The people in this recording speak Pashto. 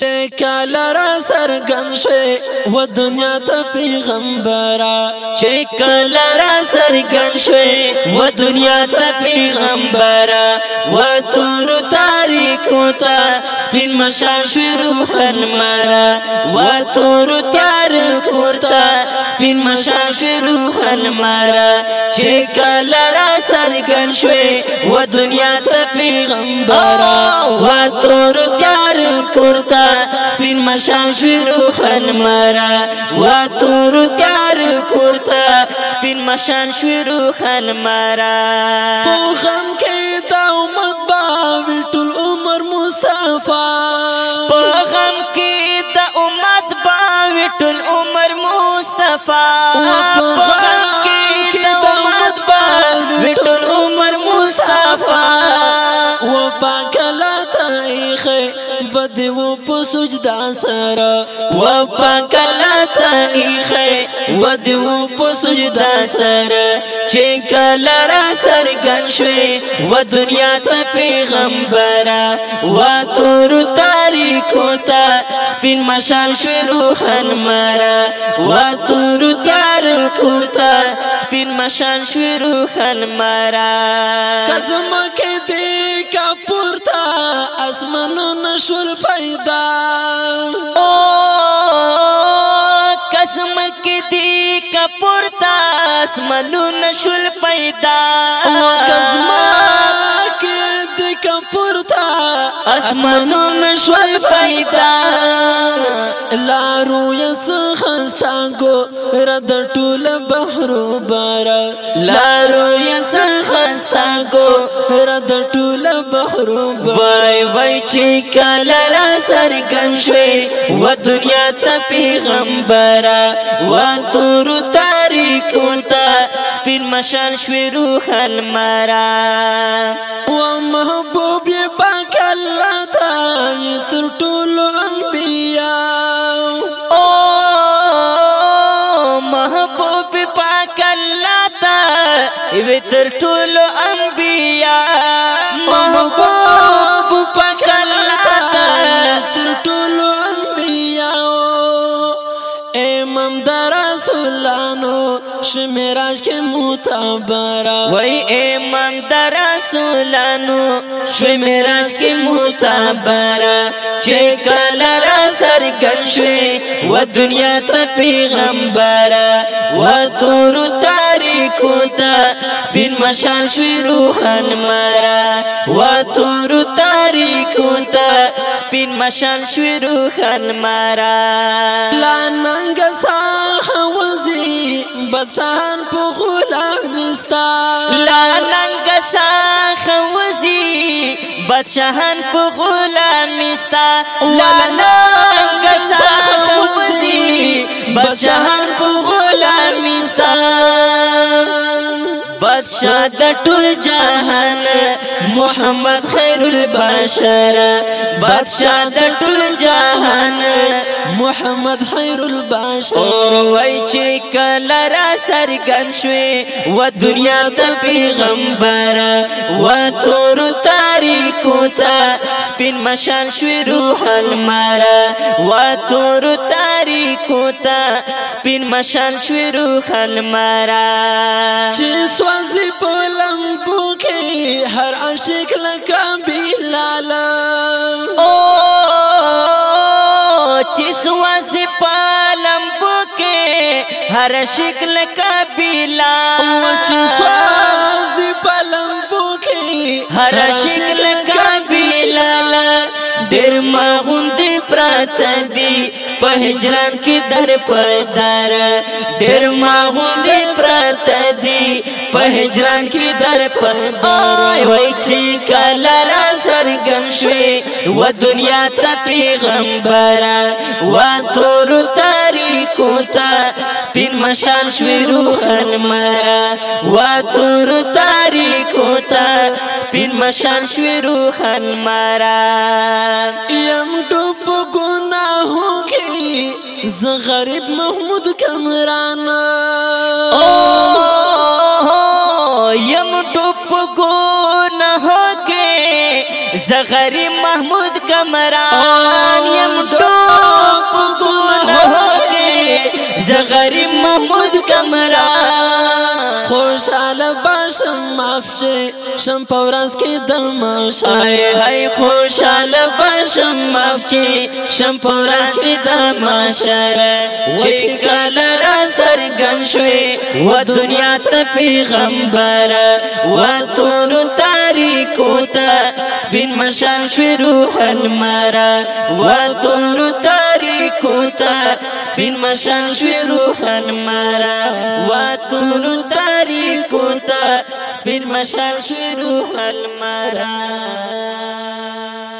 چې کله را سرګن شي و دنیا ته پیغمبره چې کله را سرګن شي و دنیا ته پیغمبره و تور تاریکو ته سپین مشان شي روح المره و تور تاریکو ته سپین مشان شي روح المره چې کله سرګن شوي و دنیا ته پیغمبر و تور تیار کورتا سپین مشال شروع خن مرا و تور تیار کورتا سپین مشان شروع خن مرا په غم کې دا امت با ټول عمر مصطفی په غم کې دا امت با ټول عمر مصطفی په غم بد و په سجدا سره و پکلا تاریخه و د و په سجدا سره چې کله را سرګن شوي و دنیا ته پیغمبره و تور تاریخو ته سپین مشال شوي روحن مره و تور تاریخو ته سپین مشال شوي روحن مره کزم کې دی اسمنو نشول پیدا قسم کی دی کپورتا اسمنو نشول پیدا قسمه مکم پورتا اسمانو نشوال پیدا لارو یس خستا کو رد طول بحرو بارا لارو یس خستا کو رد طول بحرو وای وای چې کله را سرګن شوي و دنیا ته پیغمبر و تورو تاریخ تا سپین مشال شوی روح المرام بتر طول ټول محبوب پکل تر طول انبیا امام در رسولانو شمیراج کے متبر وای امام در رسولانو شمیراج کے متبر چه کله را سرګن و دنیا تا پیغمبر و تور تر کوتا سپین مشال شوی روحان مرا و تورو تاریکو تا سپین مشال شوی روحان مرا لاننگ ساخ وزی بچان پو غلام نستا لاننگ ساخ وزی بچان پو غلام نستا لاننگ ساخ وزی بچان پو غلام نستا بادشاہ د ټول جهان محمد خیر البشر بادشاہ د ټول جهان محمد خیر البشر وای چې کله را سرګن شوي و دنیا ته پیغمبر و تور تاریکو ته سپین مشان شوي روح المر و تور تاریکو تاریکو تا سپین مشان شویرو خلمارا چی سوازی پلم بوکی هر عاشق لکا بیلالا او چی سوازی پلم بوکی هر عاشق لکا بیلالا او چی سوازی پلم بوکی هر عاشق لکا بیلالا دیر ما غندی پراتا دی په هجران کې در پدار ډېر ما غوندې پرت دی په هجران کې در پدار وای چې کله را سرګن شوي و دنیا ته پیغمبر و تور تاریکو ته سپین مشان شویرو روحن مرا و تور تاریک ہوتا سپین مشان شویرو روحن مرا یم ڈوب گناہ ہوگی زغریب محمود کمران یم ڈوب گناہ ہوگی زغریب محمود کمران یم ڈوب شم مافشه شم پورز کې د ماشای هاي خوشال باشم مافچی شم پورز کی د ماشر و چې کله را سرګن شوي و دنیا ته پیغمبر و تور تاریکو تا سپین مشان شوي روح المرا و تور تاریکو سپین مشان شوی روحن مارا واتونو تاریکو تا سپین مشان شوی روحن مارا